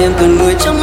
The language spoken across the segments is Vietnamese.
em cần người trong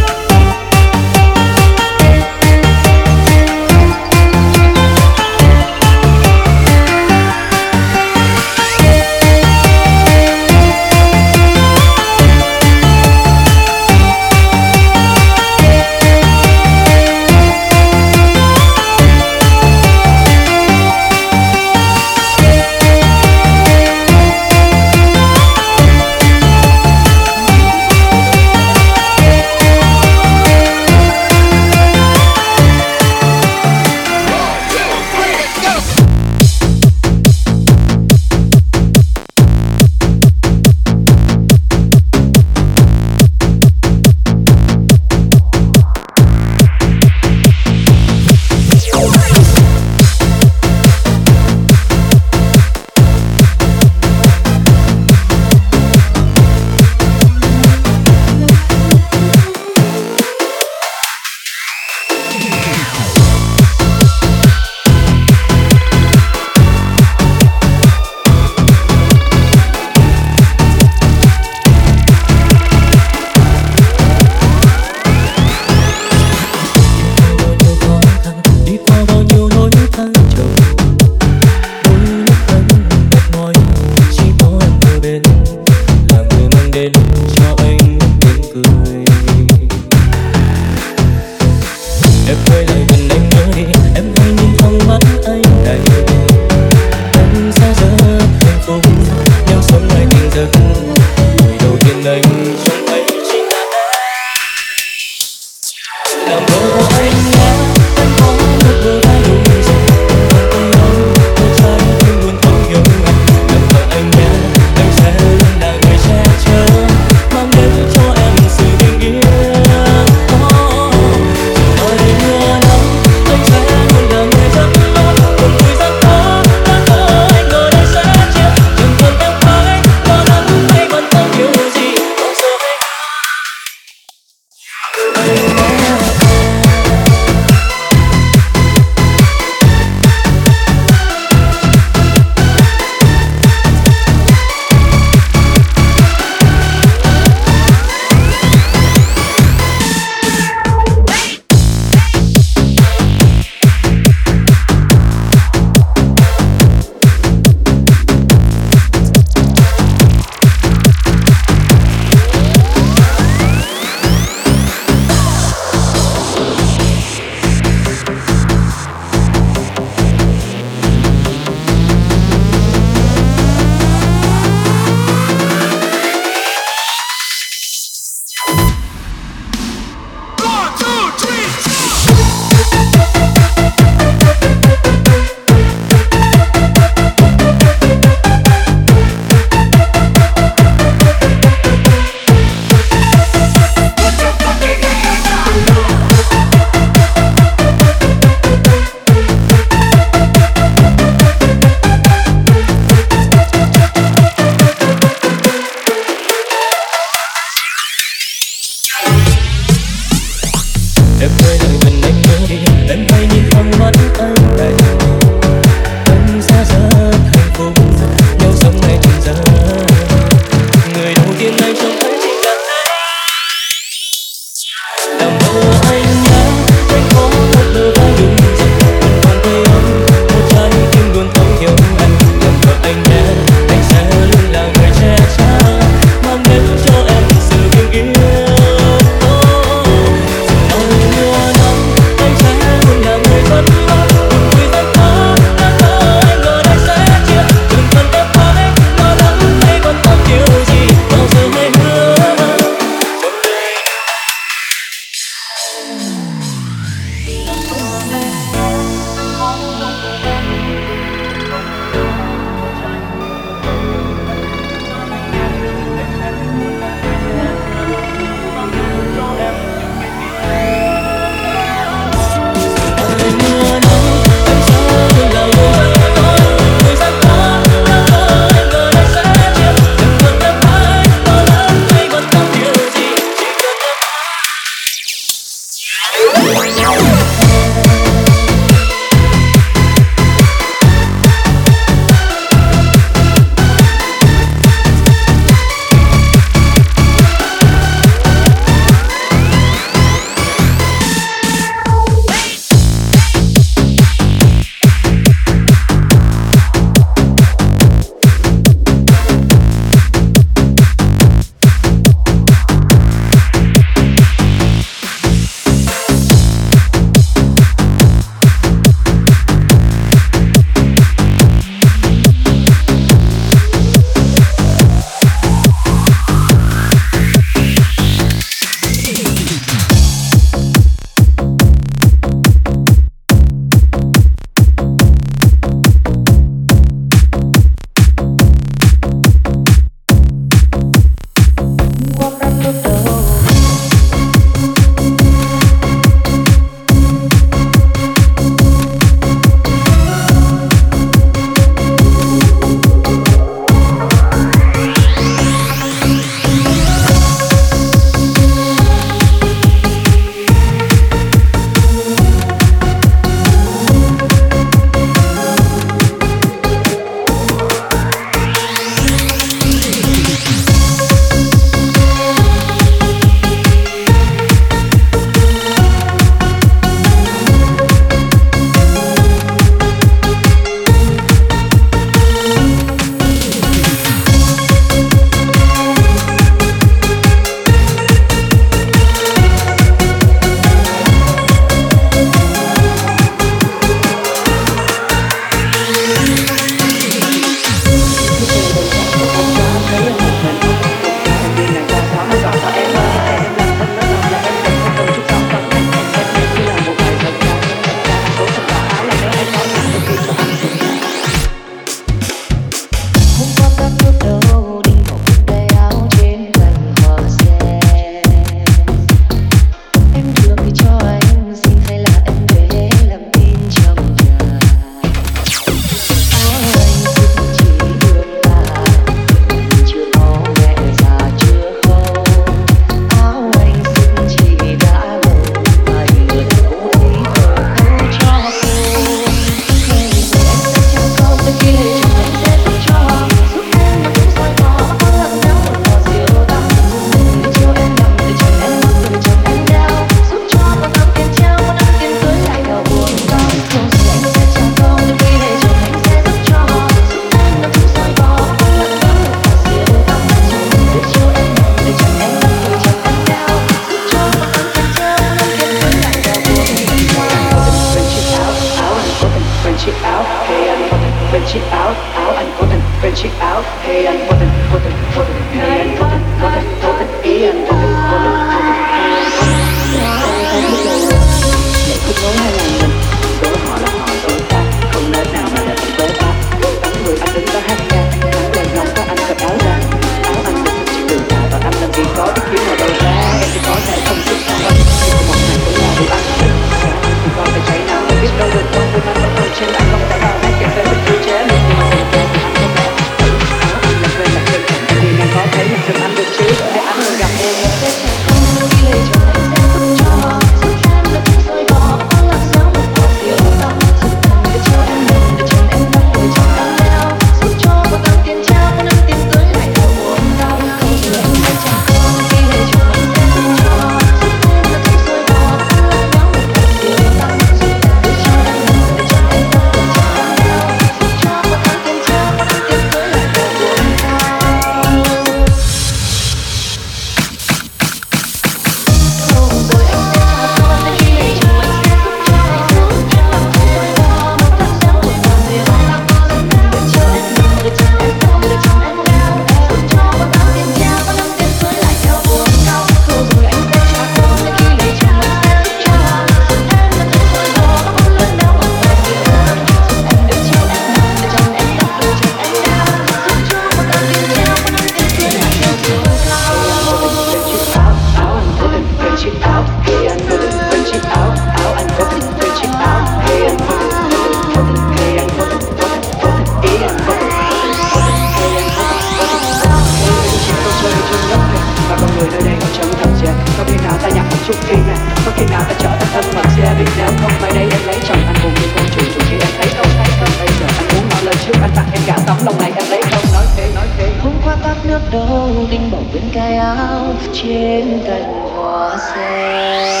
đâu đinh bỏ bên cái áo trên cành hoa sen.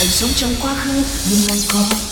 anh sống trong quá khứ nhưng anh có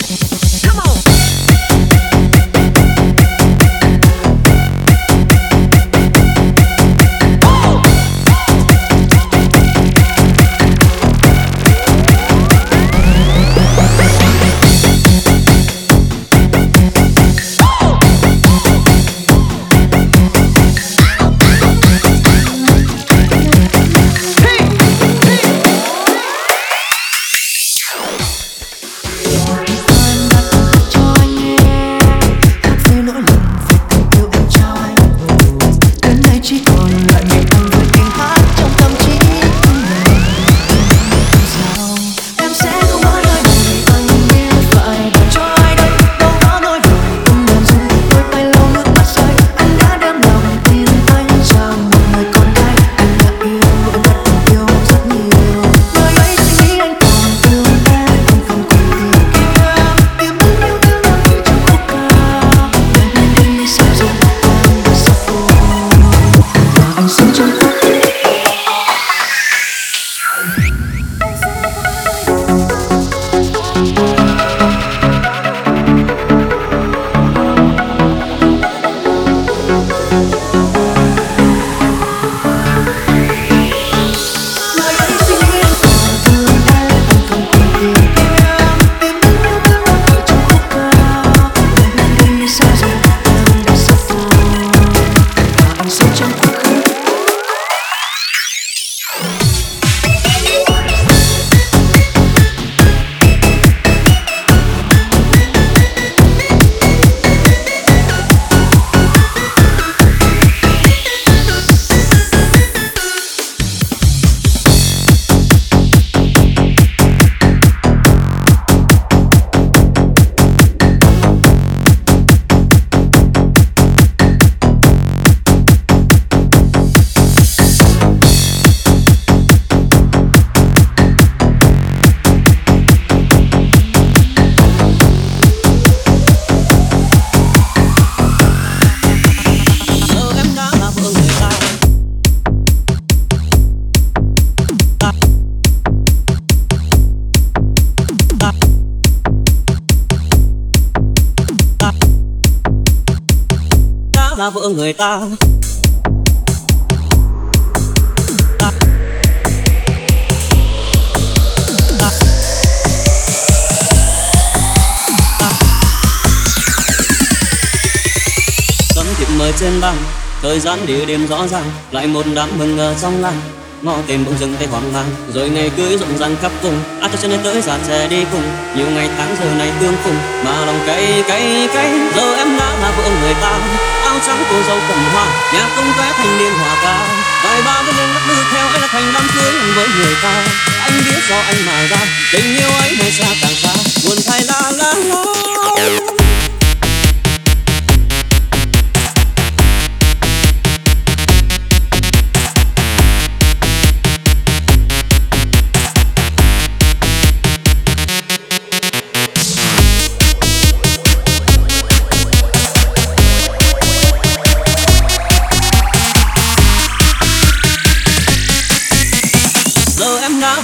là vợ người ta. Cấm thiệp mời trên băng, thời gian địa điểm rõ ràng, lại một đám mừng ở trong làng. Ngõ tìm bỗng dừng tay hoang mang, rồi ngày cưới rộn ràng khắp vùng. Át cho chân này tới dạt xe đi cùng, nhiều ngày tháng giờ này tương phùng. Mà lòng cay cay cay, giờ em đã là vợ người ta áo trắng cô dâu cầm hoa. Nhà công vẽ thành niên hòa ca. Vài ba bên lên lắc lư theo ấy là thành đám cưới với người ta. Anh biết do anh mà ra, tình yêu ấy ngày xa càng xa. Buồn thay la la la.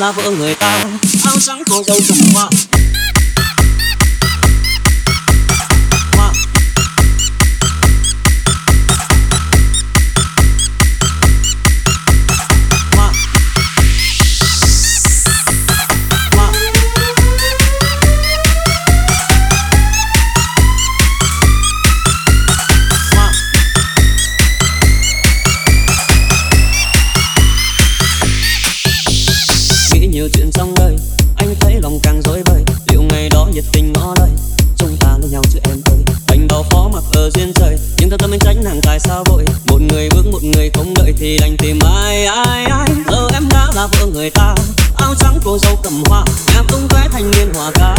Là vợ người ta. Áo trắng cô dâu cầm hoa. thì đành tìm ai ai ai. Giờ em đã là vợ người ta, áo trắng cô dâu cầm hoa, em tung tóe thanh niên hòa cao